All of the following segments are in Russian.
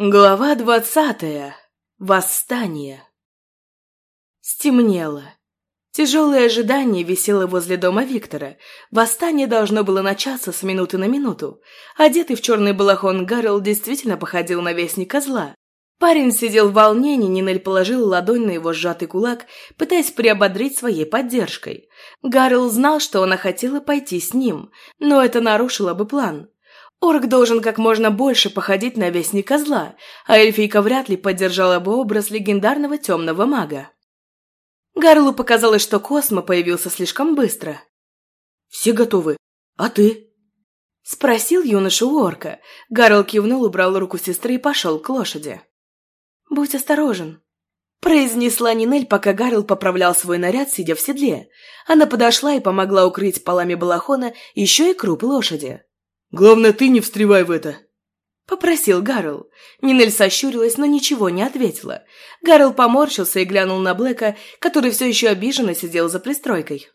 Глава двадцатая. Восстание. Стемнело. Тяжелое ожидание висело возле дома Виктора. Восстание должно было начаться с минуты на минуту. Одетый в черный балахон Гаррел действительно походил на вестника зла. Парень сидел в волнении, Нинель положил ладонь на его сжатый кулак, пытаясь приободрить своей поддержкой. Гаррел знал, что она хотела пойти с ним, но это нарушило бы план. Орк должен как можно больше походить на вестника зла, а эльфийка вряд ли поддержала бы образ легендарного темного мага. Гарлу показалось, что Космо появился слишком быстро. «Все готовы. А ты?» Спросил юноша у орка. Гарл кивнул, убрал руку сестры и пошел к лошади. «Будь осторожен», – произнесла Нинель, пока Гарл поправлял свой наряд, сидя в седле. Она подошла и помогла укрыть полами балахона еще и круп лошади. Главное, ты не встревай в это!» Попросил Гарл. Нинель сощурилась, но ничего не ответила. Гарл поморщился и глянул на Блэка, который все еще обиженно сидел за пристройкой.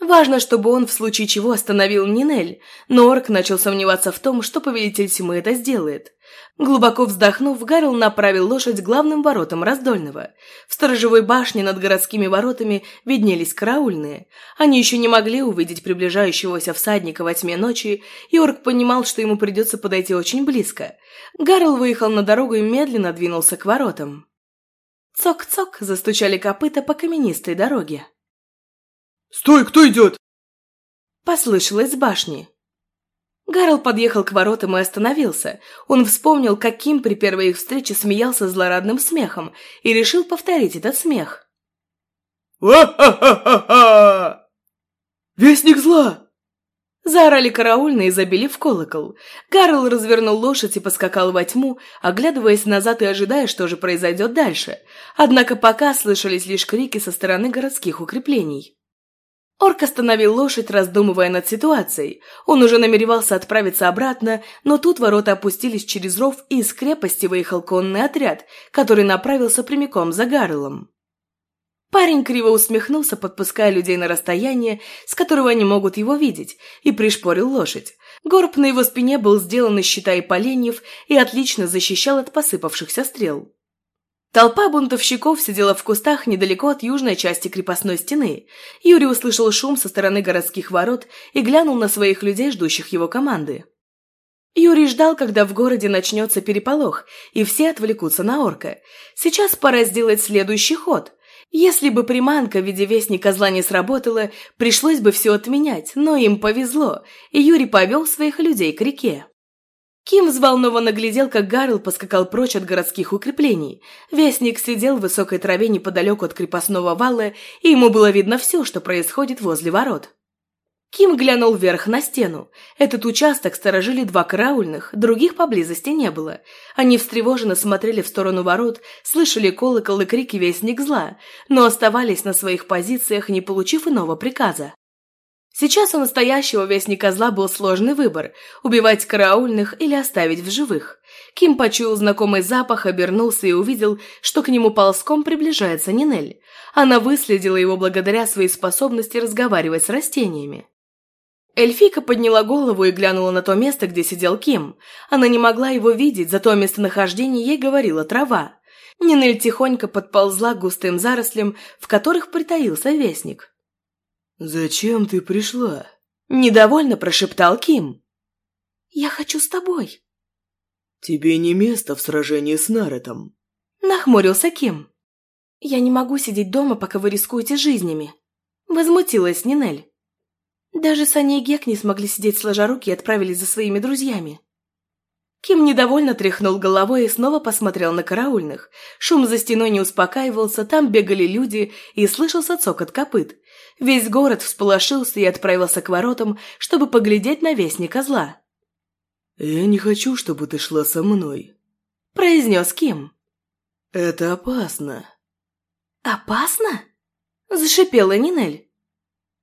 Важно, чтобы он в случае чего остановил Нинель, но Орк начал сомневаться в том, что повелитель тьмы это сделает. Глубоко вздохнув, Гарл направил лошадь к главным воротам Раздольного. В сторожевой башне над городскими воротами виднелись караульные. Они еще не могли увидеть приближающегося всадника во тьме ночи, и Орк понимал, что ему придется подойти очень близко. Гарл выехал на дорогу и медленно двинулся к воротам. Цок-цок застучали копыта по каменистой дороге. «Стой, кто идет?» Послышалось с башни. Гарл подъехал к воротам и остановился. Он вспомнил, каким при первой их встрече смеялся злорадным смехом, и решил повторить этот смех. «Ва-ха-ха-ха-ха! Вестник зла!» Заорали караульные и забили в колокол. Гарл развернул лошадь и поскакал во тьму, оглядываясь назад и ожидая, что же произойдет дальше. Однако пока слышались лишь крики со стороны городских укреплений. Орк остановил лошадь, раздумывая над ситуацией. Он уже намеревался отправиться обратно, но тут ворота опустились через ров, и из крепости выехал конный отряд, который направился прямиком за Гарлом. Парень криво усмехнулся, подпуская людей на расстояние, с которого они могут его видеть, и пришпорил лошадь. Горб на его спине был сделан из щита и поленьев и отлично защищал от посыпавшихся стрел. Толпа бунтовщиков сидела в кустах недалеко от южной части крепостной стены. Юрий услышал шум со стороны городских ворот и глянул на своих людей, ждущих его команды. Юрий ждал, когда в городе начнется переполох, и все отвлекутся на орка. Сейчас пора сделать следующий ход. Если бы приманка в виде вестника зла не сработала, пришлось бы все отменять, но им повезло, и Юрий повел своих людей к реке. Ким взволнованно глядел, как Гарл поскакал прочь от городских укреплений. Вестник сидел в высокой траве неподалеку от крепостного вала, и ему было видно все, что происходит возле ворот. Ким глянул вверх на стену. Этот участок сторожили два караульных, других поблизости не было. Они встревоженно смотрели в сторону ворот, слышали колокол и крики «Вестник зла», но оставались на своих позициях, не получив иного приказа. Сейчас у настоящего вестника зла был сложный выбор – убивать караульных или оставить в живых. Ким почуял знакомый запах, обернулся и увидел, что к нему ползком приближается Нинель. Она выследила его благодаря своей способности разговаривать с растениями. Эльфийка подняла голову и глянула на то место, где сидел Ким. Она не могла его видеть, зато о местонахождении ей говорила трава. Нинель тихонько подползла к густым зарослям, в которых притаился вестник. «Зачем ты пришла?» – недовольно прошептал Ким. «Я хочу с тобой». «Тебе не место в сражении с Наретом», – нахмурился Ким. «Я не могу сидеть дома, пока вы рискуете жизнями», – возмутилась Нинель. Даже Саня и Гек не смогли сидеть сложа руки и отправились за своими друзьями. Ким недовольно тряхнул головой и снова посмотрел на караульных. Шум за стеной не успокаивался, там бегали люди и слышался цокот копыт. Весь город всполошился и отправился к воротам, чтобы поглядеть на вестника зла. «Я не хочу, чтобы ты шла со мной», – произнес Ким. «Это опасно». «Опасно?» – зашипела Нинель.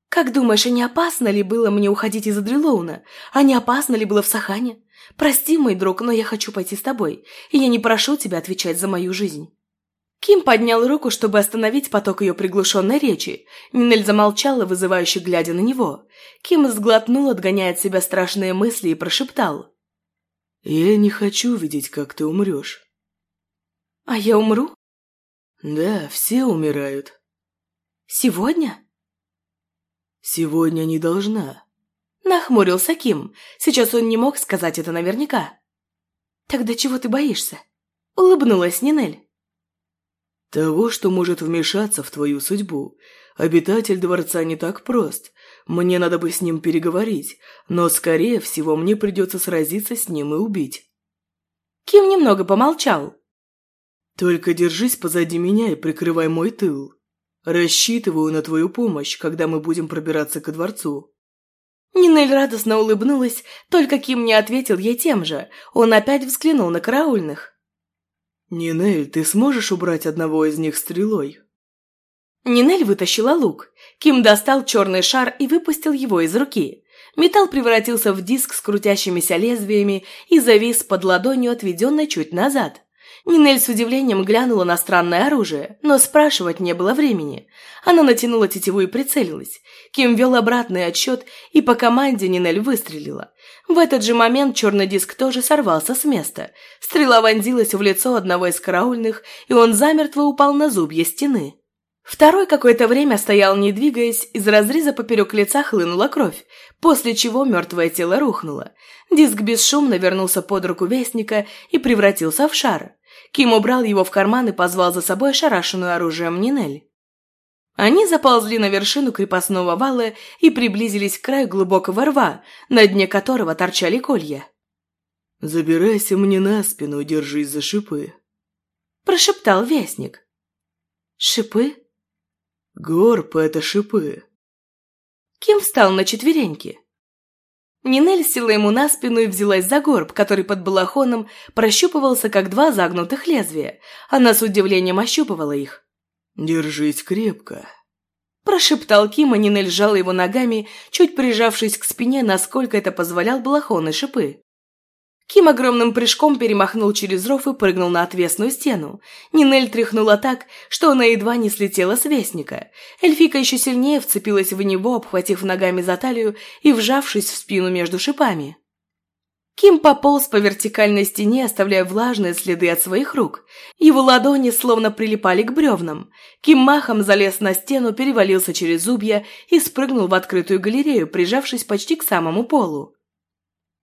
«Как думаешь, а не опасно ли было мне уходить из Адрилоуна? А не опасно ли было в Сахане? Прости, мой друг, но я хочу пойти с тобой, и я не прошу тебя отвечать за мою жизнь». Ким поднял руку, чтобы остановить поток ее приглушенной речи. Нинель замолчала, вызывающе глядя на него. Ким сглотнул, отгоняя от себя страшные мысли, и прошептал. Я не хочу видеть, как ты умрешь. А я умру? Да, все умирают. Сегодня? Сегодня не должна. Нахмурился Ким. Сейчас он не мог сказать это наверняка. Тогда чего ты боишься? Улыбнулась Нинель. Того, что может вмешаться в твою судьбу. Обитатель дворца не так прост. Мне надо бы с ним переговорить, но, скорее всего, мне придется сразиться с ним и убить. Ким немного помолчал. Только держись позади меня и прикрывай мой тыл. Рассчитываю на твою помощь, когда мы будем пробираться ко дворцу. Нинель радостно улыбнулась, только Ким не ответил ей тем же. Он опять взглянул на караульных. «Нинель, ты сможешь убрать одного из них стрелой?» Нинель вытащила лук. Ким достал черный шар и выпустил его из руки. Металл превратился в диск с крутящимися лезвиями и завис под ладонью, отведенной чуть назад. Нинель с удивлением глянула на странное оружие, но спрашивать не было времени. Она натянула тетиву и прицелилась. Ким вел обратный отсчет, и по команде Нинель выстрелила. В этот же момент черный диск тоже сорвался с места. Стрела вонзилась в лицо одного из караульных, и он замертво упал на зубья стены. Второй какое-то время стоял, не двигаясь, из разреза поперек лица хлынула кровь, после чего мертвое тело рухнуло. Диск бесшумно вернулся под руку Вестника и превратился в шар. Ким убрал его в карман и позвал за собой ошарашенную оружием Нинель. Они заползли на вершину крепостного вала и приблизились к краю глубокого рва, на дне которого торчали колья. «Забирайся мне на спину держись за шипы», – прошептал Вестник. «Шипы?» Горб — это шипы. Ким встал на четвереньки. Нинель села ему на спину и взялась за горб, который под балахоном прощупывался, как два загнутых лезвия. Она с удивлением ощупывала их. «Держись крепко», – прошептал Ким, а Нинель сжала его ногами, чуть прижавшись к спине, насколько это позволял балахон и шипы. Ким огромным прыжком перемахнул через ров и прыгнул на отвесную стену. Нинель тряхнула так, что она едва не слетела с вестника. Эльфика еще сильнее вцепилась в него, обхватив ногами за талию и вжавшись в спину между шипами. Ким пополз по вертикальной стене, оставляя влажные следы от своих рук. Его ладони словно прилипали к бревнам. Ким махом залез на стену, перевалился через зубья и спрыгнул в открытую галерею, прижавшись почти к самому полу.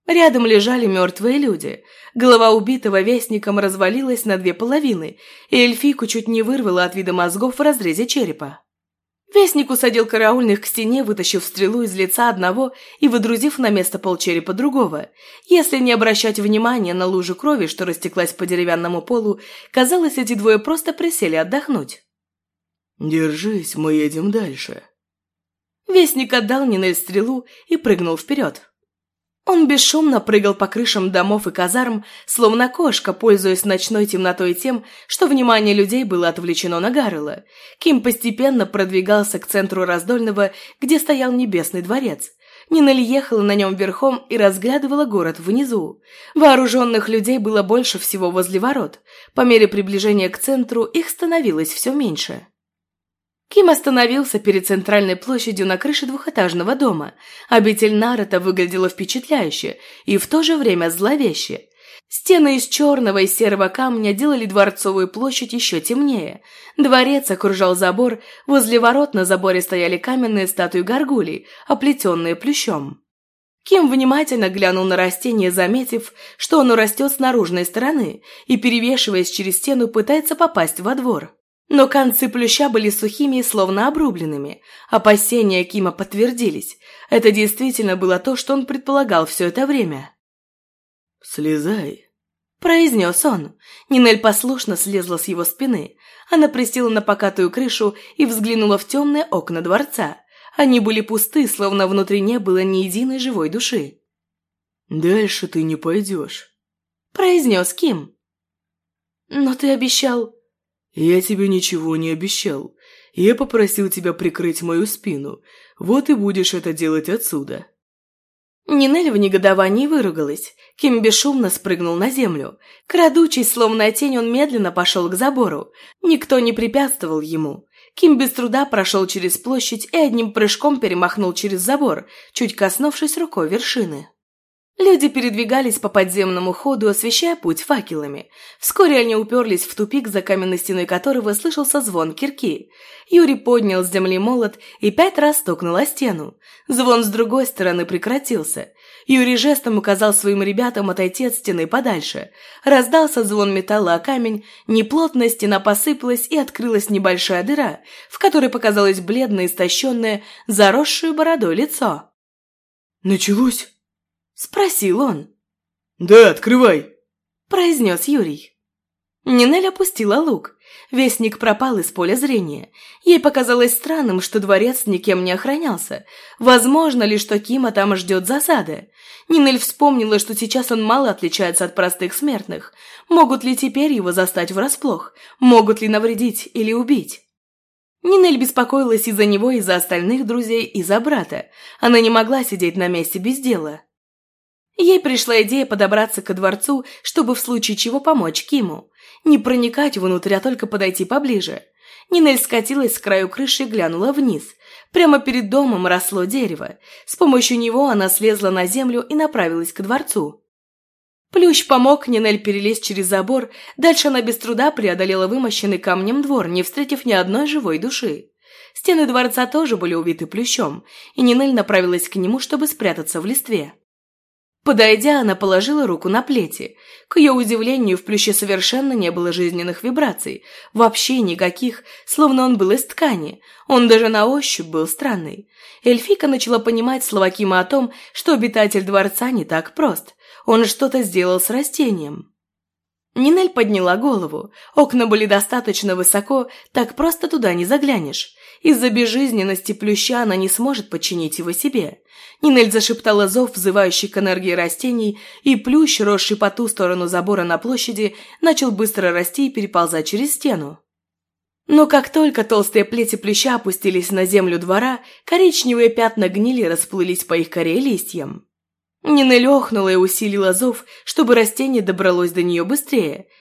Рядом лежали мертвые люди. Голова убитого вестником развалилась на две половины, и эльфийку чуть не вырвало от вида мозгов в разрезе черепа. Вестник усадил караульных к стене, вытащив стрелу из лица одного и выдрузив на место полчерепа другого. Если не обращать внимания на лужу крови, что растеклась по деревянному полу, казалось, эти двое просто присели отдохнуть. «Держись, мы едем дальше». Вестник отдал Нинель стрелу и прыгнул вперед. Он бесшумно прыгал по крышам домов и казарм, словно кошка, пользуясь ночной темнотой тем, что внимание людей было отвлечено на Гаррела. Ким постепенно продвигался к центру Раздольного, где стоял Небесный дворец. Нинель ехала на нем верхом и разглядывала город внизу. Вооруженных людей было больше всего возле ворот. По мере приближения к центру их становилось все меньше. Ким остановился перед центральной площадью на крыше двухэтажного дома. Обитель Нарата выглядела впечатляюще и в то же время зловеще. Стены из черного и серого камня делали дворцовую площадь еще темнее. Дворец окружал забор, возле ворот на заборе стояли каменные статуи горгулей, оплетенные плющом. Ким внимательно глянул на растение, заметив, что оно растет с наружной стороны и, перевешиваясь через стену, пытается попасть во двор. Но концы плюща были сухими и словно обрубленными. Опасения Кима подтвердились. Это действительно было то, что он предполагал все это время. «Слезай», – произнес он. Нинель послушно слезла с его спины. Она присела на покатую крышу и взглянула в темные окна дворца. Они были пусты, словно внутри не было ни единой живой души. «Дальше ты не пойдешь», – произнес Ким. «Но ты обещал...» «Я тебе ничего не обещал. Я попросил тебя прикрыть мою спину. Вот и будешь это делать отсюда». Нинель в негодовании выругалась. Ким бесшумно спрыгнул на землю. Крадучись, словно тень, он медленно пошел к забору. Никто не препятствовал ему. Ким без труда прошел через площадь и одним прыжком перемахнул через забор, чуть коснувшись рукой вершины. Люди передвигались по подземному ходу, освещая путь факелами. Вскоре они уперлись в тупик, за каменной стеной которого слышался звон кирки. Юрий поднял с земли молот и пять раз стукнул о стену. Звон с другой стороны прекратился. Юрий жестом указал своим ребятам отойти от стены подальше. Раздался звон металла о камень, неплотная стена посыпалась и открылась небольшая дыра, в которой показалось бледное, истощенное, заросшее бородой лицо. «Началось?» – спросил он. «Да, открывай!» – произнес Юрий. Нинель опустила лук. Вестник пропал из поля зрения. Ей показалось странным, что дворец никем не охранялся. Возможно ли, что Кима там ждет засады? Нинель вспомнила, что сейчас он мало отличается от простых смертных. Могут ли теперь его застать врасплох? Могут ли навредить или убить? Нинель беспокоилась из-за него, из-за остальных друзей, из-за брата. Она не могла сидеть на месте без дела. Ей пришла идея подобраться ко дворцу, чтобы в случае чего помочь Киму. Не проникать внутрь, а только подойти поближе. Нинель скатилась с краю крыши и глянула вниз. Прямо перед домом росло дерево. С помощью него она слезла на землю и направилась к дворцу. Плющ помог Нинель перелезть через забор, дальше она без труда преодолела вымощенный камнем двор, не встретив ни одной живой души. Стены дворца тоже были увиты плющом, и Нинель направилась к нему, чтобы спрятаться в листве. Подойдя, она положила руку на плети. К ее удивлению, в плюще совершенно не было жизненных вибраций. Вообще никаких, словно он был из ткани. Он даже на ощупь был странный. Эльфика начала понимать слова Кима о том, что обитатель дворца не так прост. Он что-то сделал с растением. Нинель подняла голову. Окна были достаточно высоко, так просто туда не заглянешь. Из-за безжизненности плюща она не сможет подчинить его себе. Нинель зашептала зов, взывающий к энергии растений, и плющ, росший по ту сторону забора на площади, начал быстро расти и переползать через стену. Но как только толстые плети плюща опустились на землю двора, коричневые пятна гнили расплылись по их коре листьям. Нинель охнула и усилила зов, чтобы растение добралось до нее быстрее –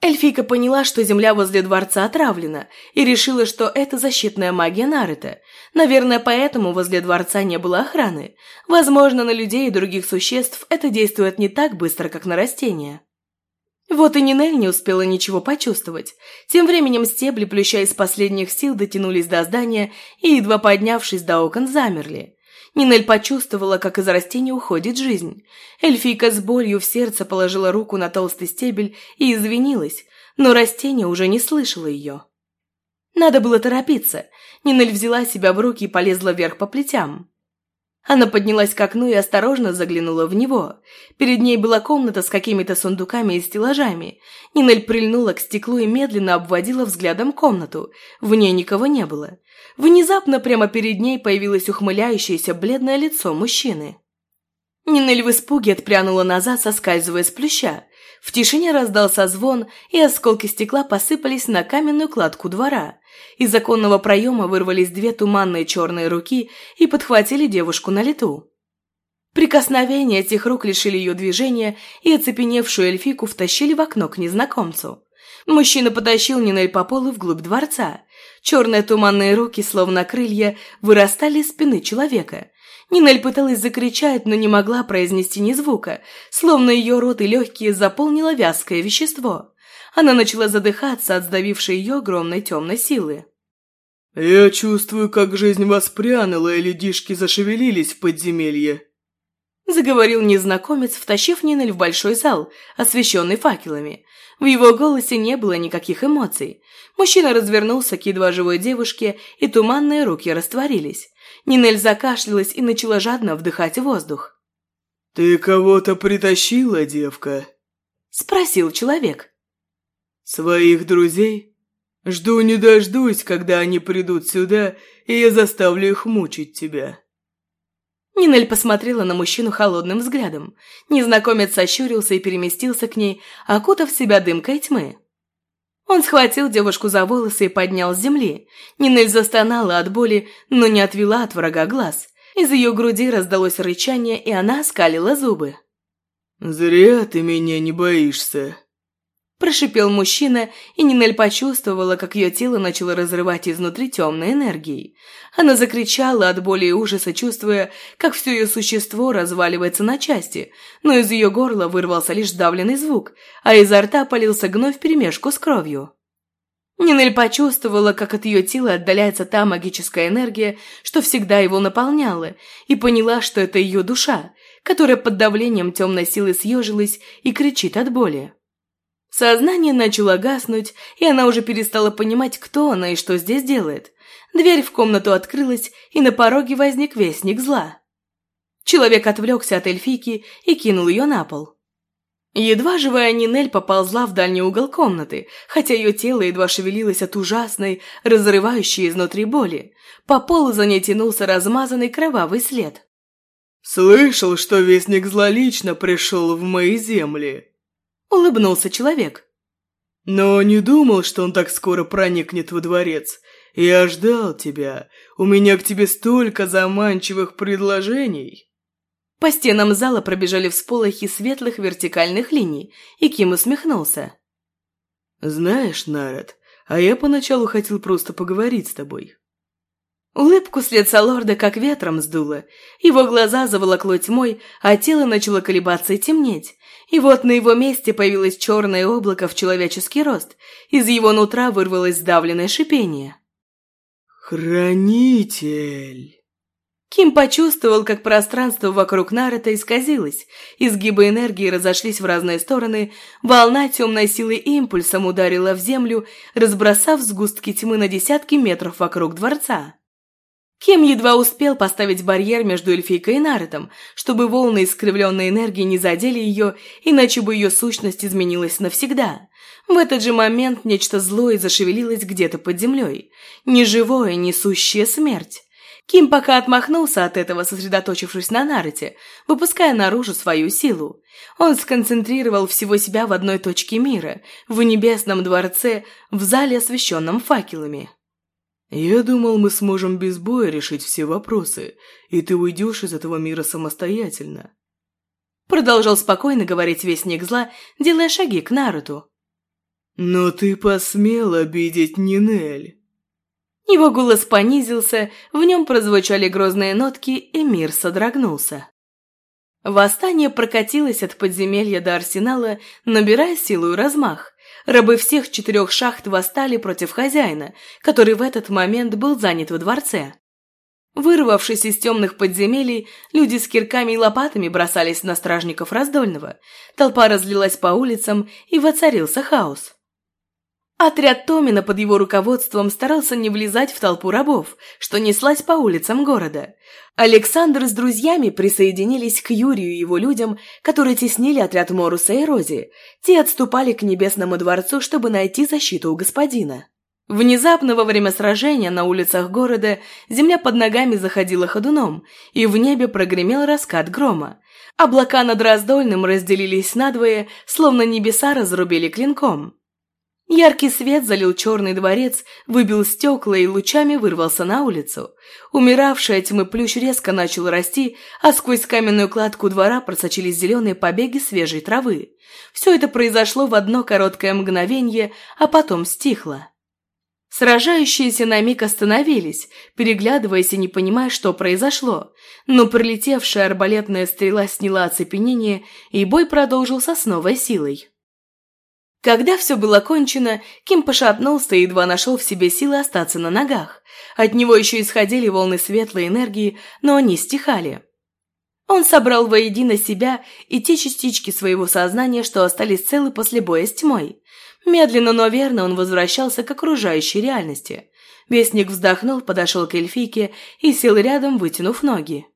Эльфийка поняла, что земля возле дворца отравлена, и решила, что это защитная магия Наруто. Наверное, поэтому возле дворца не было охраны. Возможно, на людей и других существ это действует не так быстро, как на растения. Вот и Нинель не успела ничего почувствовать. Тем временем стебли, плюща из последних сил, дотянулись до здания и, едва поднявшись до окон, замерли. Нинель почувствовала, как из растения уходит жизнь. Эльфийка с болью в сердце положила руку на толстый стебель и извинилась, но растение уже не слышало ее. Надо было торопиться. Нинель взяла себя в руки и полезла вверх по плетям. Она поднялась к окну и осторожно заглянула в него. Перед ней была комната с какими-то сундуками и стеллажами. Нинель прильнула к стеклу и медленно обводила взглядом комнату. В ней никого не было. Внезапно прямо перед ней появилось ухмыляющееся бледное лицо мужчины. Нинель в испуге отпрянула назад, соскальзывая с плюща. В тишине раздался звон, и осколки стекла посыпались на каменную кладку двора. Из законного проема вырвались две туманные черные руки и подхватили девушку на лету. Прикосновения этих рук лишили ее движения, и оцепеневшую эльфику втащили в окно к незнакомцу. Мужчина потащил Нинель по полу вглубь дворца. Черные туманные руки, словно крылья, вырастали из спины человека. Нинель пыталась закричать, но не могла произнести ни звука, словно ее рот и легкие заполнило вязкое вещество. Она начала задыхаться от сдавившей ее огромной темной силы. «Я чувствую, как жизнь воспрянула, и людишки зашевелились в подземелье», заговорил незнакомец, втащив Нинель в большой зал, освещенный факелами. В его голосе не было никаких эмоций. Мужчина развернулся к едва живой девушке, и туманные руки растворились. Нинель закашлялась и начала жадно вдыхать воздух. «Ты кого-то притащила, девка?» – спросил человек. «Своих друзей? Жду не дождусь, когда они придут сюда, и я заставлю их мучить тебя». Нинель посмотрела на мужчину холодным взглядом. Незнакомец сощурился и переместился к ней, окутав себя дымкой тьмы. Он схватил девушку за волосы и поднял с земли. Нинель застонала от боли, но не отвела от врага глаз. Из ее груди раздалось рычание, и она скалила зубы. «Зря ты меня не боишься», Прошипел мужчина, и Нинель почувствовала, как ее тело начало разрывать изнутри темной энергией. Она закричала от боли и ужаса, чувствуя, как все ее существо разваливается на части, но из ее горла вырвался лишь давленный звук, а изо рта полился гной вперемешку с кровью. Нинель почувствовала, как от ее тела отдаляется та магическая энергия, что всегда его наполняла, и поняла, что это ее душа, которая под давлением темной силы съежилась и кричит от боли. Сознание начало гаснуть, и она уже перестала понимать, кто она и что здесь делает. Дверь в комнату открылась, и на пороге возник вестник зла. Человек отвлекся от эльфийки и кинул ее на пол. Едва живая Нинель поползла в дальний угол комнаты, хотя ее тело едва шевелилось от ужасной, разрывающей изнутри боли. По полу за ней тянулся размазанный кровавый след. «Слышал, что Вестник Зла лично пришел в мои земли», – улыбнулся человек. «Но не думал, что он так скоро проникнет во дворец. Я ждал тебя. У меня к тебе столько заманчивых предложений». По стенам зала пробежали всполохи светлых вертикальных линий, и Ким усмехнулся. «Знаешь, Народ, а я поначалу хотел просто поговорить с тобой. Улыбку с лица лорда как ветром сдуло. Его глаза заволокло тьмой, а тело начало колебаться и темнеть. И вот на его месте появилось черное облако в человеческий рост. Из его нутра вырвалось сдавленное шипение. «Хранитель!» Ким почувствовал, как пространство вокруг Нарата исказилось, изгибы энергии разошлись в разные стороны, волна темной силы импульсом ударила в землю, разбросав сгустки тьмы на десятки метров вокруг дворца. Кем едва успел поставить барьер между эльфийкой и Наротом, чтобы волны искривленной энергии не задели ее, иначе бы ее сущность изменилась навсегда. В этот же момент нечто злое зашевелилось где-то под землей. Неживое, несущее смерть. Ким пока отмахнулся от этого, сосредоточившись на Нароте, выпуская наружу свою силу. Он сконцентрировал всего себя в одной точке мира, в небесном дворце, в зале, освещенном факелами. «Я думал, мы сможем без боя решить все вопросы, и ты уйдешь из этого мира самостоятельно». Продолжал спокойно говорить Вестник Зла, делая шаги к Наруту. «Но ты посмел обидеть Нинель». Его голос понизился, в нем прозвучали грозные нотки, и мир содрогнулся. Восстание прокатилось от подземелья до арсенала, набирая силу и размах. Рабы всех четырех шахт восстали против хозяина, который в этот момент был занят во дворце. Вырвавшись из темных подземелий, люди с кирками и лопатами бросались на стражников Раздольного. Толпа разлилась по улицам, и воцарился хаос. Отряд Томина под его руководством старался не влезать в толпу рабов, что неслась по улицам города. Александр с друзьями присоединились к Юрию и его людям, которые теснили отряд Моруса и Рози. Те отступали к Небесному дворцу, чтобы найти защиту у господина. Внезапно во время сражения на улицах города земля под ногами заходила ходуном, и в небе прогремел раскат грома. Облака над Раздольным разделились надвое, словно небеса разрубили клинком. Яркий свет залил черный дворец, выбил стекла и лучами вырвался на улицу. Умиравшая тьмы плющ резко начал расти, а сквозь каменную кладку двора просочились зеленые побеги свежей травы. Все это произошло в одно короткое мгновение, а потом стихло. Сражающиеся на миг остановились, переглядываясь и не понимая, что произошло, но прилетевшая арбалетная стрела сняла оцепенение, и бой продолжился с новой силой. Когда все было кончено, Ким пошатнулся и едва нашел в себе силы остаться на ногах. От него еще исходили волны светлой энергии, но они стихали. Он собрал воедино себя и те частички своего сознания, что остались целы после боя с тьмой. Медленно, но верно он возвращался к окружающей реальности. Вестник вздохнул, подошел к эльфийке и сел рядом, вытянув ноги.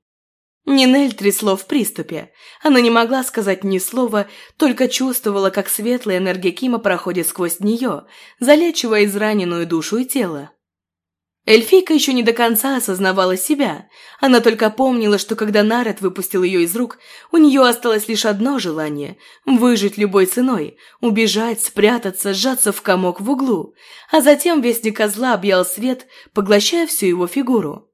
Нинель трясло в приступе. Она не могла сказать ни слова, только чувствовала, как светлая энергия Кима проходит сквозь нее, залечивая израненную душу и тело. Эльфийка еще не до конца осознавала себя. Она только помнила, что когда Наред выпустил ее из рук, у нее осталось лишь одно желание – выжить любой ценой, убежать, спрятаться, сжаться в комок в углу. А затем вестник козла объял свет, поглощая всю его фигуру.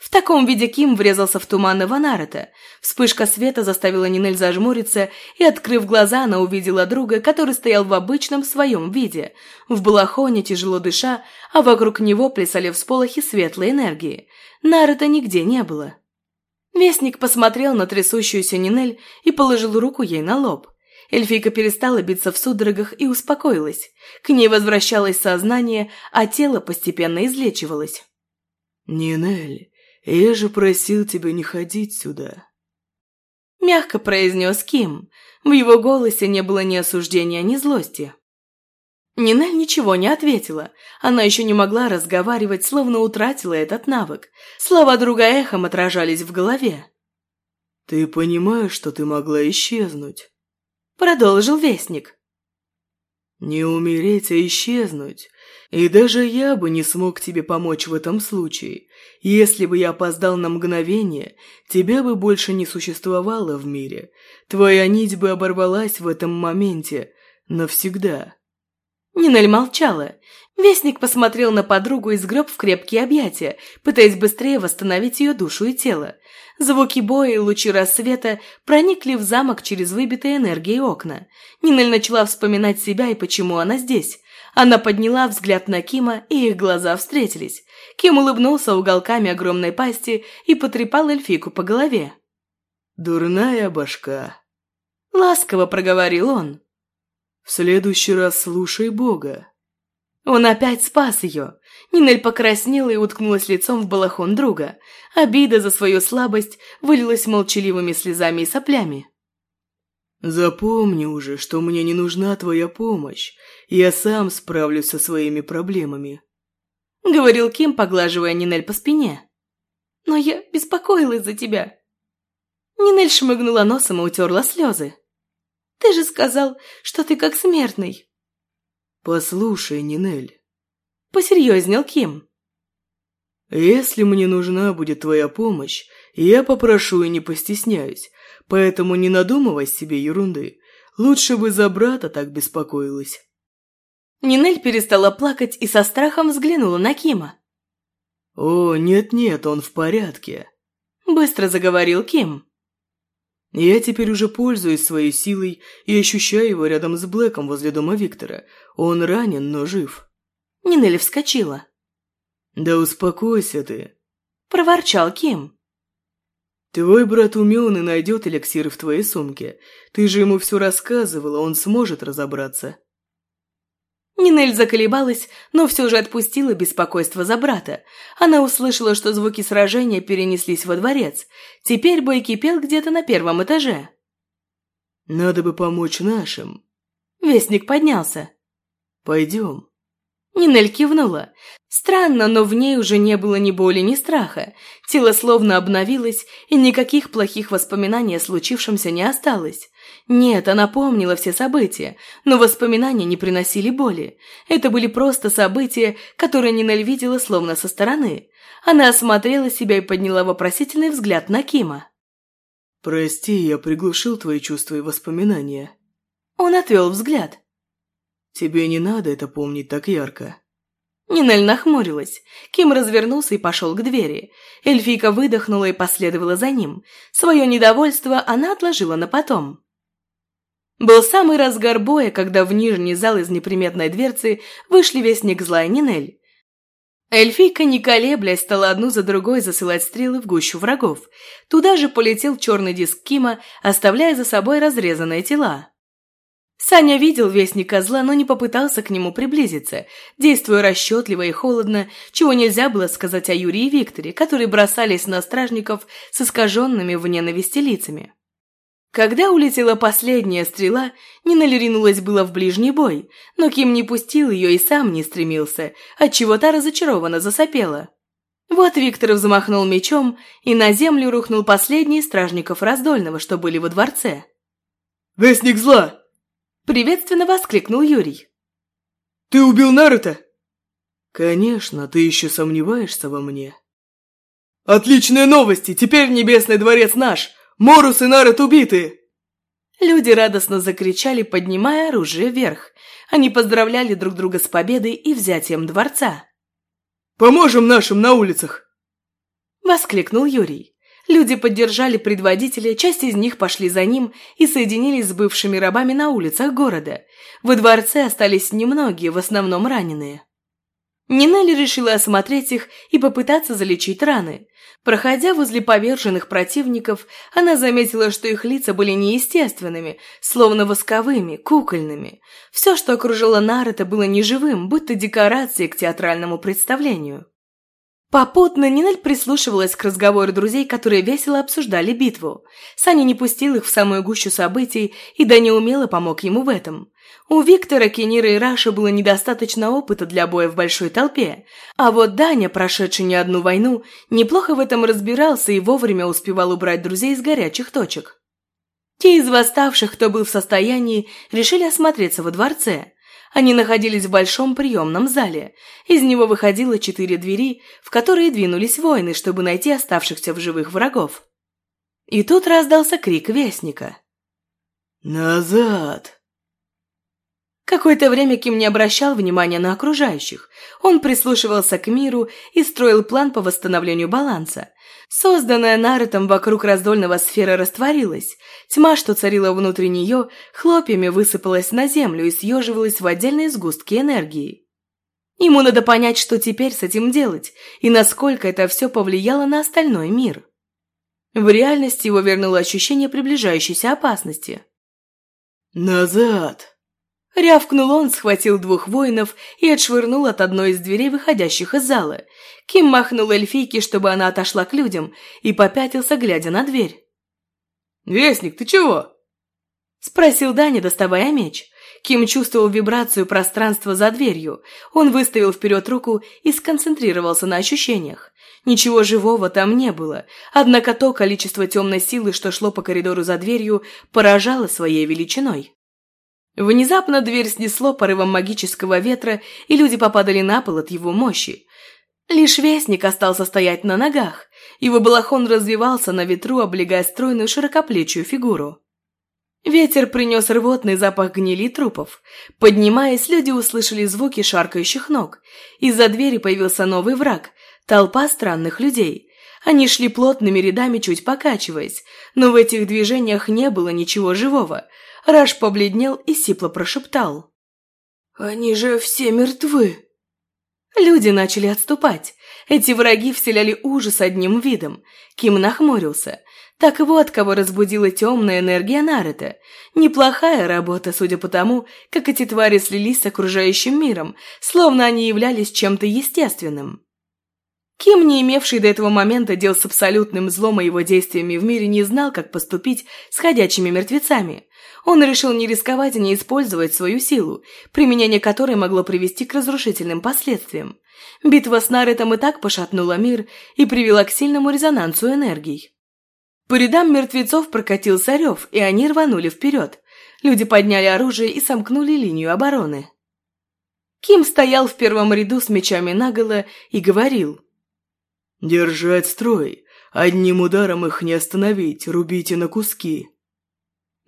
В таком виде Ким врезался в туман Иванарета. Вспышка света заставила Нинель зажмуриться, и, открыв глаза, она увидела друга, который стоял в обычном своем виде, в балахоне, тяжело дыша, а вокруг него плясали всполохи светлой энергии. Нарета нигде не было. Вестник посмотрел на трясущуюся Нинель и положил руку ей на лоб. Эльфийка перестала биться в судорогах и успокоилась. К ней возвращалось сознание, а тело постепенно излечивалось. «Нинель, я же просил тебя не ходить сюда. Мягко произнес Ким. В его голосе не было ни осуждения, ни злости. Нинель ничего не ответила. Она еще не могла разговаривать, словно утратила этот навык. Слова друга эхом отражались в голове. «Ты понимаешь, что ты могла исчезнуть?» Продолжил Вестник. «Не умереть, а исчезнуть. И даже я бы не смог тебе помочь в этом случае. Если бы я опоздал на мгновение, тебя бы больше не существовало в мире. Твоя нить бы оборвалась в этом моменте. Навсегда». Нинель молчала. Вестник посмотрел на подругу и сгреб в крепкие объятия, пытаясь быстрее восстановить ее душу и тело. Звуки боя и лучи рассвета проникли в замок через выбитые энергией окна. Нинель начала вспоминать себя и почему она здесь. Она подняла взгляд на Кима, и их глаза встретились. Ким улыбнулся уголками огромной пасти и потрепал эльфийку по голове. «Дурная башка», — ласково проговорил он. «В следующий раз слушай Бога». Он опять спас ее. Нинель покраснела и уткнулась лицом в балахон друга. Обида за свою слабость вылилась молчаливыми слезами и соплями. «Запомни уже, что мне не нужна твоя помощь. Я сам справлюсь со своими проблемами», — говорил Ким, поглаживая Нинель по спине. «Но я беспокоилась за тебя». Нинель шмыгнула носом и утерла слезы. «Ты же сказал, что ты как смертный». «Послушай, Нинель», — посерьезнел Ким. «Если мне нужна будет твоя помощь, я попрошу и не постесняюсь, поэтому не надумывай себе ерунды. Лучше бы за брата так беспокоилась». Нинель перестала плакать и со страхом взглянула на Кима. «О, нет-нет, он в порядке», — быстро заговорил Ким. Я теперь уже пользуюсь своей силой и ощущаю его рядом с Блэком возле дома Виктора. Он ранен, но жив. Нинель вскочила. «Да успокойся ты», – проворчал Ким. «Твой брат умен и найдет эликсир в твоей сумке. Ты же ему все рассказывала, он сможет разобраться». Нинель заколебалась, но все же отпустила беспокойство за брата. Она услышала, что звуки сражения перенеслись во дворец. Теперь бой кипел где-то на первом этаже. «Надо бы помочь нашим». Вестник поднялся. «Пойдем». Нинель кивнула. Странно, но в ней уже не было ни боли, ни страха. Тело словно обновилось, и никаких плохих воспоминаний о случившемся не осталось. Нет, она помнила все события, но воспоминания не приносили боли. Это были просто события, которые Нинель видела словно со стороны. Она осмотрела себя и подняла вопросительный взгляд на Кима. «Прости, я приглушил твои чувства и воспоминания». Он отвел взгляд. «Тебе не надо это помнить так ярко». Нинель нахмурилась. Ким развернулся и пошел к двери. Эльфийка выдохнула и последовала за ним. Свое недовольство она отложила на потом. Был самый разгар боя, когда в нижний зал из неприметной дверцы вышли вестник зла и Нинель. Эльфийка, не колеблясь, стала одну за другой засылать стрелы в гущу врагов. Туда же полетел черный диск Кима, оставляя за собой разрезанные тела. Саня видел вестника зла, но не попытался к нему приблизиться, действуя расчетливо и холодно, чего нельзя было сказать о Юрии и Викторе, которые бросались на стражников с искаженными в ненависти лицами. Когда улетела последняя стрела, Нина ринулась было в ближний бой, но Ким не пустил ее и сам не стремился, отчего та разочарованно засопела. Вот Виктор взмахнул мечом, и на землю рухнул последний стражников Раздольного, что были во дворце. «Вестник зла!» Приветственно воскликнул Юрий. «Ты убил Наруто?» «Конечно, ты еще сомневаешься во мне». «Отличные новости! Теперь Небесный дворец наш! Морус и Нарет убиты!» Люди радостно закричали, поднимая оружие вверх. Они поздравляли друг друга с победой и взятием дворца. «Поможем нашим на улицах!» – воскликнул Юрий. Люди поддержали предводителя, часть из них пошли за ним и соединились с бывшими рабами на улицах города. Во дворце остались немногие, в основном раненые. Нинелли решила осмотреть их и попытаться залечить раны. Проходя возле поверженных противников, она заметила, что их лица были неестественными, словно восковыми, кукольными. Все, что окружило Наруто, было неживым, будто декорацией к театральному представлению. Попутно Нинель прислушивалась к разговору друзей, которые весело обсуждали битву. Саня не пустил их в самую гущу событий и да неумело помог ему в этом. У Виктора, Кенира и Раша было недостаточно опыта для боя в большой толпе, а вот Даня, прошедший не одну войну, неплохо в этом разбирался и вовремя успевал убрать друзей из горячих точек. Те из восставших, кто был в состоянии, решили осмотреться во дворце – они находились в большом приемном зале. Из него выходило четыре двери, в которые двинулись воины, чтобы найти оставшихся в живых врагов. И тут раздался крик вестника. «Назад!» Какое-то время Ким не обращал внимания на окружающих. Он прислушивался к миру и строил план по восстановлению баланса. Созданная Наротом вокруг раздольного сфера растворилась. Тьма, что царила внутри нее, хлопьями высыпалась на землю и съеживалась в отдельные сгустки энергии. Ему надо понять, что теперь с этим делать, и насколько это все повлияло на остальной мир. В реальности его вернуло ощущение приближающейся опасности. «Назад!» Рявкнул он, схватил двух воинов и отшвырнул от одной из дверей, выходящих из зала. Ким махнул эльфийке, чтобы она отошла к людям, и попятился, глядя на дверь. «Вестник, ты чего?» Спросил Даня, доставая меч. Ким чувствовал вибрацию пространства за дверью. Он выставил вперед руку и сконцентрировался на ощущениях. Ничего живого там не было, однако то количество темной силы, что шло по коридору за дверью, поражало своей величиной. Внезапно дверь снесло порывом магического ветра, и люди попадали на пол от его мощи. Лишь вестник остался стоять на ногах. Его балахон развивался на ветру, облегая стройную широкоплечью фигуру. Ветер принес рвотный запах гнили трупов. Поднимаясь, люди услышали звуки шаркающих ног. Из-за двери появился новый враг – толпа странных людей. Они шли плотными рядами, чуть покачиваясь, но в этих движениях не было ничего живого – Раш побледнел и сипло прошептал. «Они же все мертвы!» Люди начали отступать. Эти враги вселяли ужас одним видом. Ким нахмурился. Так вот, кого разбудила темная энергия Наруто. Неплохая работа, судя по тому, как эти твари слились с окружающим миром, словно они являлись чем-то естественным. Ким, не имевший до этого момента дел с абсолютным злом и его действиями в мире, не знал, как поступить с ходячими мертвецами. Он решил не рисковать и не использовать свою силу, применение которой могло привести к разрушительным последствиям. Битва с Наритом и так пошатнула мир и привела к сильному резонансу энергий. По рядам мертвецов прокатился рев, и они рванули вперед. Люди подняли оружие и сомкнули линию обороны. Ким стоял в первом ряду с мечами наголо и говорил. «Держать строй! Одним ударом их не остановить, рубите на куски!»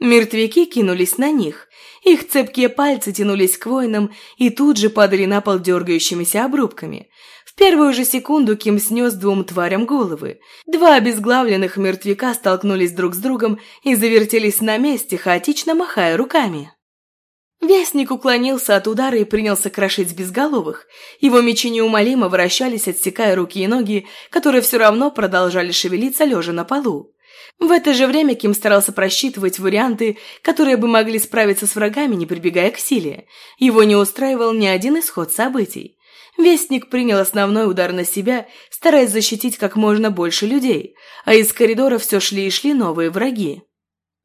Мертвяки кинулись на них. Их цепкие пальцы тянулись к воинам и тут же падали на пол дергающимися обрубками. В первую же секунду Ким снес двум тварям головы. Два обезглавленных мертвяка столкнулись друг с другом и завертелись на месте, хаотично махая руками. Вестник уклонился от удара и принялся крошить безголовых. Его мечи неумолимо вращались, отсекая руки и ноги, которые все равно продолжали шевелиться, лежа на полу. В это же время Ким старался просчитывать варианты, которые бы могли справиться с врагами, не прибегая к силе. Его не устраивал ни один исход событий. Вестник принял основной удар на себя, стараясь защитить как можно больше людей, а из коридора все шли и шли новые враги.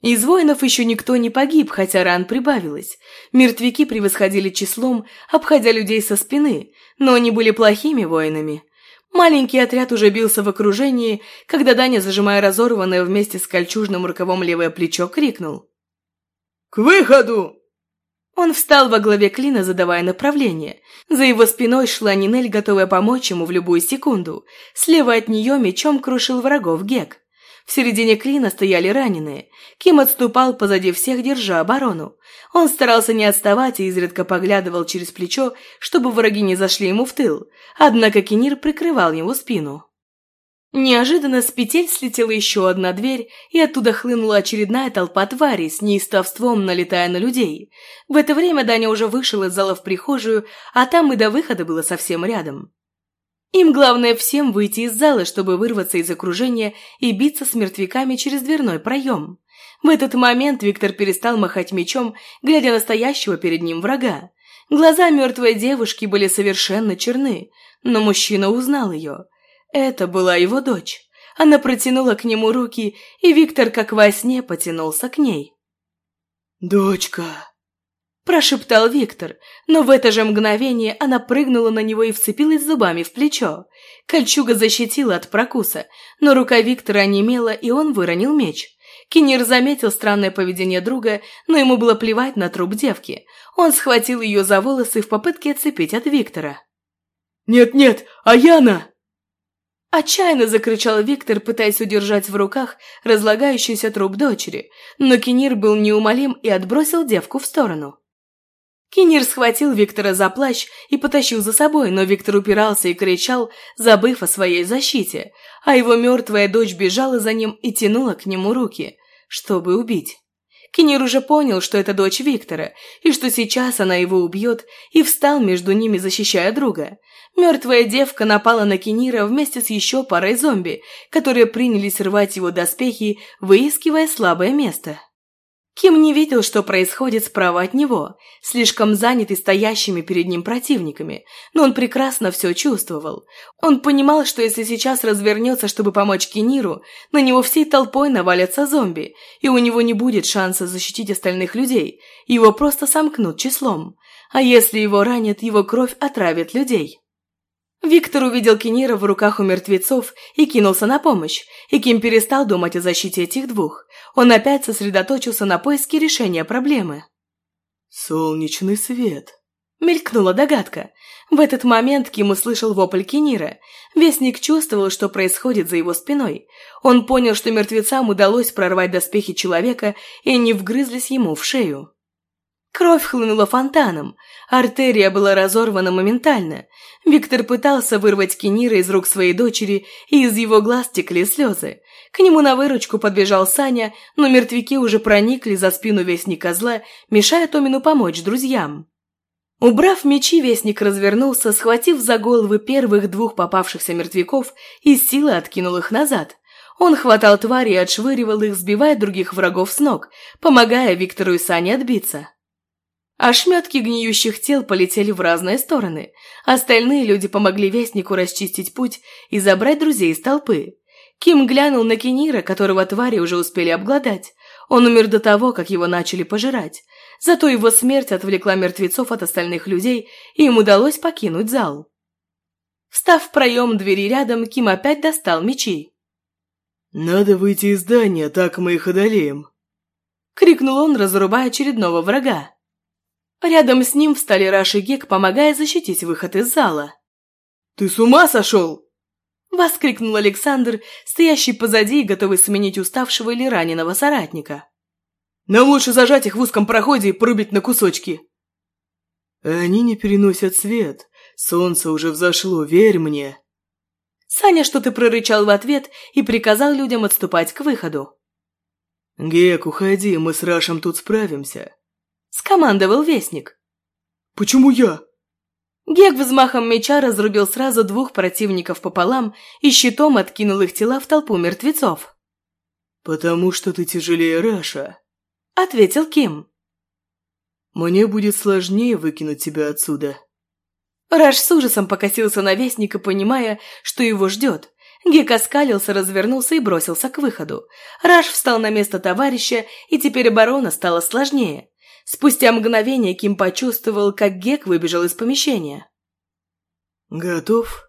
Из воинов еще никто не погиб, хотя ран прибавилось. Мертвяки превосходили числом, обходя людей со спины, но они были плохими воинами. Маленький отряд уже бился в окружении, когда Даня, зажимая разорванное вместе с кольчужным рукавом левое плечо, крикнул. «К выходу!» Он встал во главе клина, задавая направление. За его спиной шла Нинель, готовая помочь ему в любую секунду. Слева от нее мечом крушил врагов Гек. В середине клина стояли раненые. Ким отступал позади всех, держа оборону. Он старался не отставать и изредка поглядывал через плечо, чтобы враги не зашли ему в тыл, однако Кенир прикрывал его спину. Неожиданно с петель слетела еще одна дверь, и оттуда хлынула очередная толпа тварей с неистовством, налетая на людей. В это время Даня уже вышел из зала в прихожую, а там и до выхода было совсем рядом. Им главное всем выйти из зала, чтобы вырваться из окружения и биться с мертвяками через дверной проем. В этот момент Виктор перестал махать мечом, глядя на стоящего перед ним врага. Глаза мертвой девушки были совершенно черны, но мужчина узнал ее – это была его дочь. Она протянула к нему руки, и Виктор, как во сне, потянулся к ней. «Дочка!» Прошептал Виктор, но в это же мгновение она прыгнула на него и вцепилась зубами в плечо. Кольчуга защитила от прокуса, но рука Виктора онемела, и он выронил меч. Кинир заметил странное поведение друга, но ему было плевать на труп девки. Он схватил ее за волосы в попытке отцепить от Виктора. «Нет-нет, Аяна!» Отчаянно закричал Виктор, пытаясь удержать в руках разлагающийся труп дочери, но Кинир был неумолим и отбросил девку в сторону. Кинир схватил Виктора за плащ и потащил за собой, но Виктор упирался и кричал, забыв о своей защите, а его мертвая дочь бежала за ним и тянула к нему руки, чтобы убить. Кинир уже понял, что это дочь Виктора, и что сейчас она его убьет, и встал между ними, защищая друга. Мертвая девка напала на Кинира вместе с еще парой зомби, которые принялись рвать его доспехи, выискивая слабое место. Ким не видел, что происходит справа от него, слишком занятый стоящими перед ним противниками, но он прекрасно все чувствовал. Он понимал, что если сейчас развернется, чтобы помочь Киниру, на него всей толпой навалятся зомби, и у него не будет шанса защитить остальных людей, его просто сомкнут числом. А если его ранят, его кровь отравит людей. Виктор увидел Кенира в руках у мертвецов и кинулся на помощь, и Ким перестал думать о защите этих двух. Он опять сосредоточился на поиске решения проблемы. «Солнечный свет», — мелькнула догадка. В этот момент Ким услышал вопль Кенира. Вестник чувствовал, что происходит за его спиной. Он понял, что мертвецам удалось прорвать доспехи человека, и они вгрызлись ему в шею. Кровь хлынула фонтаном, артерия была разорвана моментально. Виктор пытался вырвать Кенира из рук своей дочери, и из его глаз текли слезы. К нему на выручку подбежал Саня, но мертвяки уже проникли за спину Вестника Зла, мешая Томину помочь друзьям. Убрав мечи, Вестник развернулся, схватив за головы первых двух попавшихся мертвяков и силой откинул их назад. Он хватал твари и отшвыривал их, сбивая других врагов с ног, помогая Виктору и Сане отбиться. Ошметки гниющих тел полетели в разные стороны. Остальные люди помогли Вестнику расчистить путь и забрать друзей из толпы. Ким глянул на Кенира, которого твари уже успели обглодать. Он умер до того, как его начали пожирать. Зато его смерть отвлекла мертвецов от остальных людей, и им удалось покинуть зал. Встав в проем двери рядом, Ким опять достал мечи. «Надо выйти из здания, так мы их одолеем!» Крикнул он, разрубая очередного врага. Рядом с ним встали Раш и Гек, помогая защитить выход из зала. «Ты с ума сошел?» Воскликнул Александр, стоящий позади и готовый сменить уставшего или раненого соратника. «Нам лучше зажать их в узком проходе и порубить на кусочки». «Они не переносят свет. Солнце уже взошло, верь мне». Саня что-то прорычал в ответ и приказал людям отступать к выходу. «Гек, уходи, мы с Рашем тут справимся. – скомандовал Вестник. «Почему я?» Гек взмахом меча разрубил сразу двух противников пополам и щитом откинул их тела в толпу мертвецов. «Потому что ты тяжелее Раша», – ответил Ким. «Мне будет сложнее выкинуть тебя отсюда». Раш с ужасом покосился на Вестника, понимая, что его ждет. Гек оскалился, развернулся и бросился к выходу. Раш встал на место товарища, и теперь оборона стала сложнее. Спустя мгновение Ким почувствовал, как Гек выбежал из помещения. «Готов?»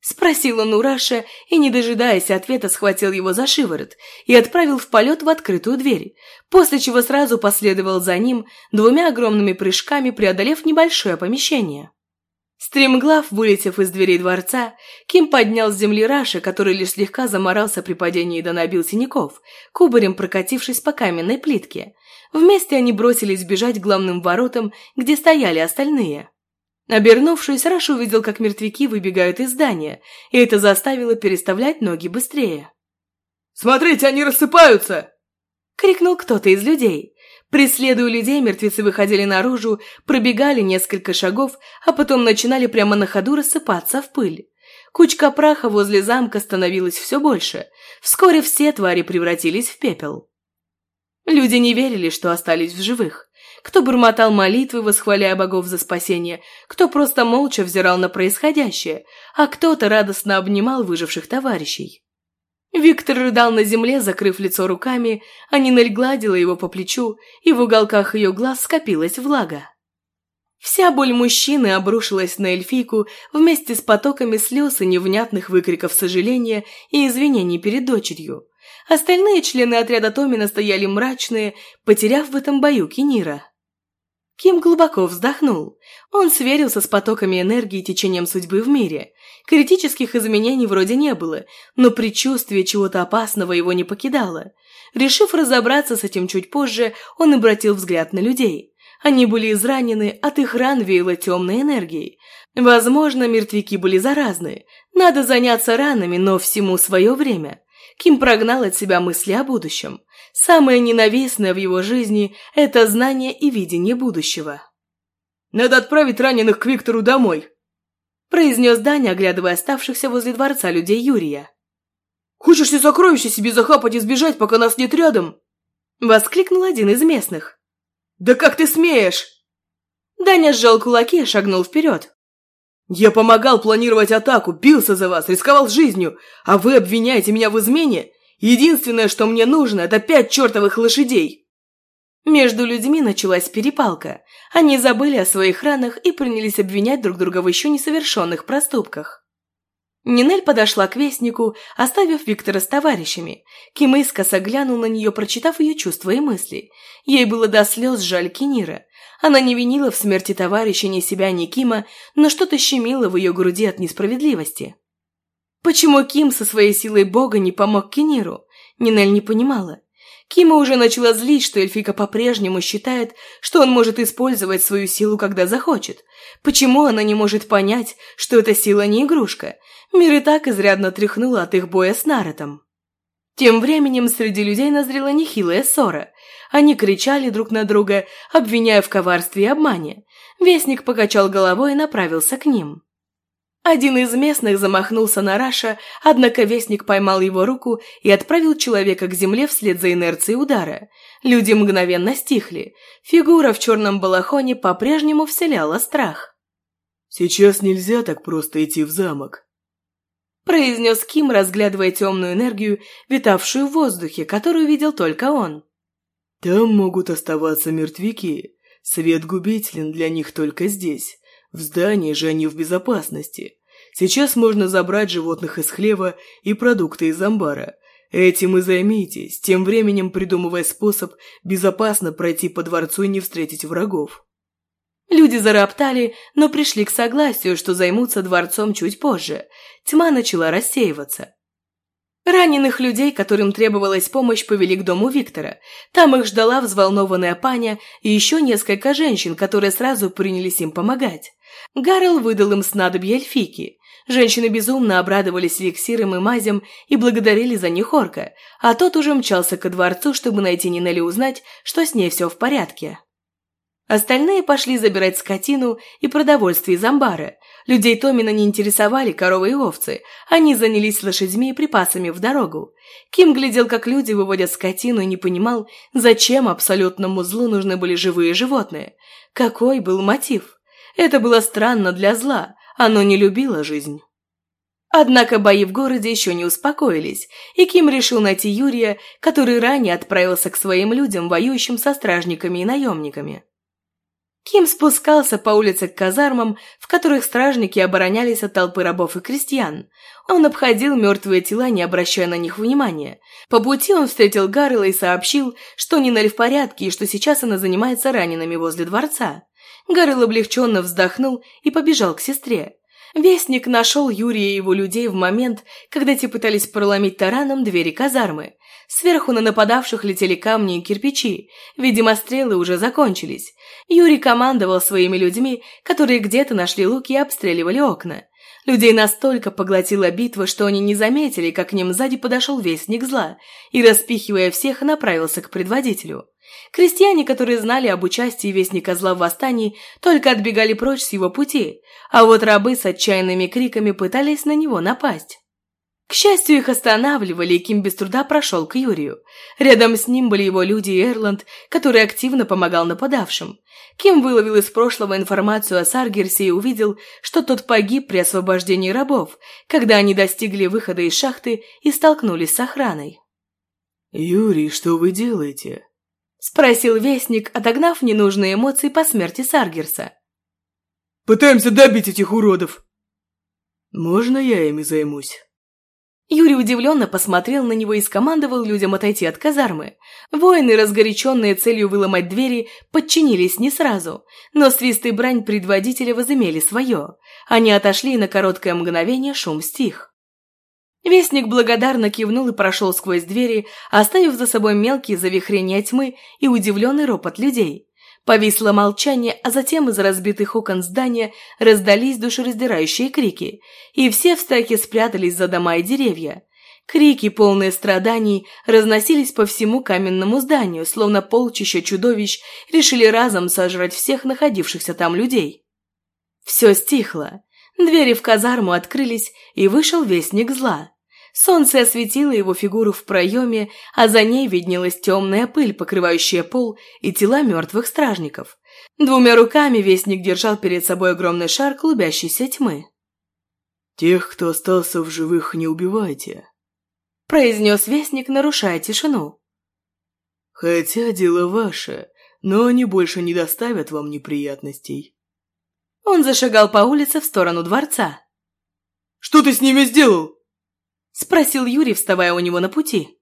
Спросил он у Раша и, не дожидаясь ответа, схватил его за шиворот и отправил в полет в открытую дверь, после чего сразу последовал за ним, двумя огромными прыжками преодолев небольшое помещение. Стремглав, вылетев из дверей дворца, Ким поднял с земли Раша, который лишь слегка замарался при падении да набил синяков, кубарем прокатившись по каменной плитке. Вместе они бросились бежать к главным воротам, где стояли остальные. Обернувшись, Раш увидел, как мертвяки выбегают из здания, и это заставило переставлять ноги быстрее. «Смотрите, они рассыпаются!» — крикнул кто-то из людей. Преследуя людей, мертвецы выходили наружу, пробегали несколько шагов, а потом начинали прямо на ходу рассыпаться в пыль. Кучка праха возле замка становилась все больше. Вскоре все твари превратились в пепел. Люди не верили, что остались в живых. Кто бормотал молитвы, восхваляя богов за спасение, кто просто молча взирал на происходящее, а кто-то радостно обнимал выживших товарищей. Виктор рыдал на земле, закрыв лицо руками, а Нинель гладила его по плечу, и в уголках ее глаз скопилась влага. Вся боль мужчины обрушилась на эльфийку вместе с потоками слез и невнятных выкриков сожаления и извинений перед дочерью. Остальные члены отряда Томина стояли мрачные, потеряв в этом бою Кенира. Ким глубоко вздохнул. Он сверился с потоками энергии и течением судьбы в мире. Критических изменений вроде не было, но предчувствие чего-то опасного его не покидало. Решив разобраться с этим чуть позже, он обратил взгляд на людей. Они были изранены, от их ран веяло темной энергией. Возможно, мертвяки были заразны. Надо заняться ранами, но всему свое время. Ким прогнал от себя мысли о будущем. Самое ненавистное в его жизни – это знание и видение будущего. «Надо отправить раненых к Виктору домой», – произнес Даня, оглядывая оставшихся возле дворца людей Юрия. «Хочешь все сокровища себе захапать и сбежать, пока нас нет рядом?» – воскликнул один из местных. «Да как ты смеешь?» Даня сжал кулаки и шагнул вперед. «Я помогал планировать атаку, бился за вас, рисковал жизнью, а вы обвиняете меня в измене? Единственное, что мне нужно, это пять чертовых лошадей!» Между людьми началась перепалка. Они забыли о своих ранах и принялись обвинять друг друга в еще несовершенных проступках. Нинель подошла к вестнику, оставив Виктора с товарищами. Ким искоса на нее, прочитав ее чувства и мысли. Ей было до слез жаль Кенира. Она не винила в смерти товарища ни себя, ни Кима, но что-то щемило в ее груди от несправедливости. Почему Ким со своей силой бога не помог Кениру? Нинель не понимала. Кима уже начала злить, что Эльфика по-прежнему считает, что он может использовать свою силу, когда захочет. Почему она не может понять, что эта сила не игрушка? Мир и так изрядно тряхнула от их боя с Наретом. Тем временем среди людей назрела нехилая ссора. Они кричали друг на друга, обвиняя в коварстве и обмане. Вестник покачал головой и направился к ним. Один из местных замахнулся на Раша, однако Вестник поймал его руку и отправил человека к земле вслед за инерцией удара. Люди мгновенно стихли. Фигура в черном балахоне по-прежнему вселяла страх. «Сейчас нельзя так просто идти в замок», произнес Ким, разглядывая темную энергию, витавшую в воздухе, которую видел только он. «Там могут оставаться мертвяки. Свет губителен для них только здесь. В здании же они в безопасности. Сейчас можно забрать животных из хлева и продукты из амбара. Этим и займитесь, тем временем придумывая способ безопасно пройти по дворцу и не встретить врагов. Люди зароптали, но пришли к согласию, что займутся дворцом чуть позже. Тьма начала рассеиваться. Раненых людей, которым требовалась помощь, повели к дому Виктора. Там их ждала взволнованная паня и еще несколько женщин, которые сразу принялись им помогать. Гаррел выдал им снадобье эльфики. Женщины безумно обрадовались эликсирам и мазям и благодарили за них орка, а тот уже мчался ко дворцу, чтобы найти Нинелли и узнать, что с ней все в порядке. Остальные пошли забирать скотину и продовольствие из амбара. Людей Томина не интересовали коровы и овцы. Они занялись лошадьми и припасами в дорогу. Ким глядел, как люди выводят скотину и не понимал, зачем абсолютному злу нужны были живые животные. Какой был мотив? Это было странно для зла. Оно не любило жизнь. Однако бои в городе еще не успокоились, и Ким решил найти Юрия, который ранее отправился к своим людям, воюющим со стражниками и наемниками. Ким спускался по улице к казармам, в которых стражники оборонялись от толпы рабов и крестьян. Он обходил мертвые тела, не обращая на них внимания. По пути он встретил Гаррела и сообщил, что Нинель в порядке и что сейчас она занимается ранеными возле дворца. Гаррел облегченно вздохнул и побежал к сестре. Вестник нашел Юрия и его людей в момент, когда те пытались проломить тараном двери казармы. Сверху на нападавших летели камни и кирпичи. Видимо, стрелы уже закончились. Юрий командовал своими людьми, которые где-то нашли луки и обстреливали окна. Людей настолько поглотила битва, что они не заметили, как к ним сзади подошел вестник зла и, распихивая всех, направился к предводителю. Крестьяне, которые знали об участии вестника зла в восстании, только отбегали прочь с его пути, а вот рабы с отчаянными криками пытались на него напасть. К счастью, их останавливали, и Ким без труда прошел к Юрию. Рядом с ним были его люди и Эрланд, который активно помогал нападавшим. Ким выловил из прошлого информацию о Саргерсе и увидел, что тот погиб при освобождении рабов, когда они достигли выхода из шахты и столкнулись с охраной. «Юрий, что вы делаете?» – спросил Вестник, отогнав ненужные эмоции по смерти Саргерса. «Пытаемся добить этих уродов!» «Можно я ими займусь?» Юрий удивленно посмотрел на него и скомандовал людям отойти от казармы. Воины, разгоряченные целью выломать двери, подчинились не сразу, но свист и брань предводителя возымели свое. Они отошли, и на короткое мгновение шум стих. Вестник благодарно кивнул и прошел сквозь двери, оставив за собой мелкие завихрения тьмы и удивленный ропот людей. Повисло молчание, а затем из разбитых окон здания раздались душераздирающие крики, и все в страхе спрятались за дома и деревья. Крики, полные страданий, разносились по всему каменному зданию, словно полчища чудовищ решили разом сожрать всех находившихся там людей. Все стихло. Двери в казарму открылись, и вышел вестник зла. Солнце осветило его фигуру в проеме, а за ней виднелась темная пыль, покрывающая пол и тела мертвых стражников. Двумя руками вестник держал перед собой огромный шар клубящейся тьмы. «Тех, кто остался в живых, не убивайте», – произнес вестник, нарушая тишину. «Хотя дело ваше, но они больше не доставят вам неприятностей». Он зашагал по улице в сторону дворца. «Что ты с ними сделал?» – спросил Юрий, вставая у него на пути.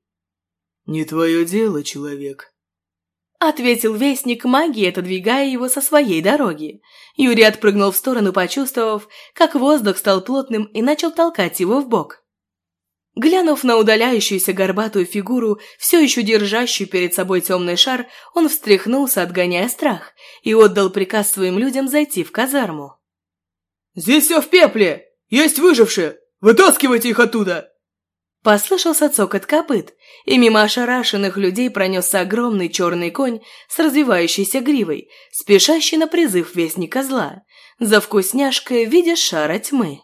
«Не твое дело, человек», – ответил вестник магии, отодвигая его со своей дороги. Юрий отпрыгнул в сторону, почувствовав, как воздух стал плотным и начал толкать его в бок. Глянув на удаляющуюся горбатую фигуру, все еще держащую перед собой темный шар, он встряхнулся, отгоняя страх, и отдал приказ своим людям зайти в казарму. «Здесь все в пепле! Есть выжившие! Вытаскивайте их оттуда!» Послышался цокот копыт, и мимо ошарашенных людей пронесся огромный черный конь с развивающейся гривой, спешащий на призыв вестника зла, за вкусняшкой в виде шара тьмы.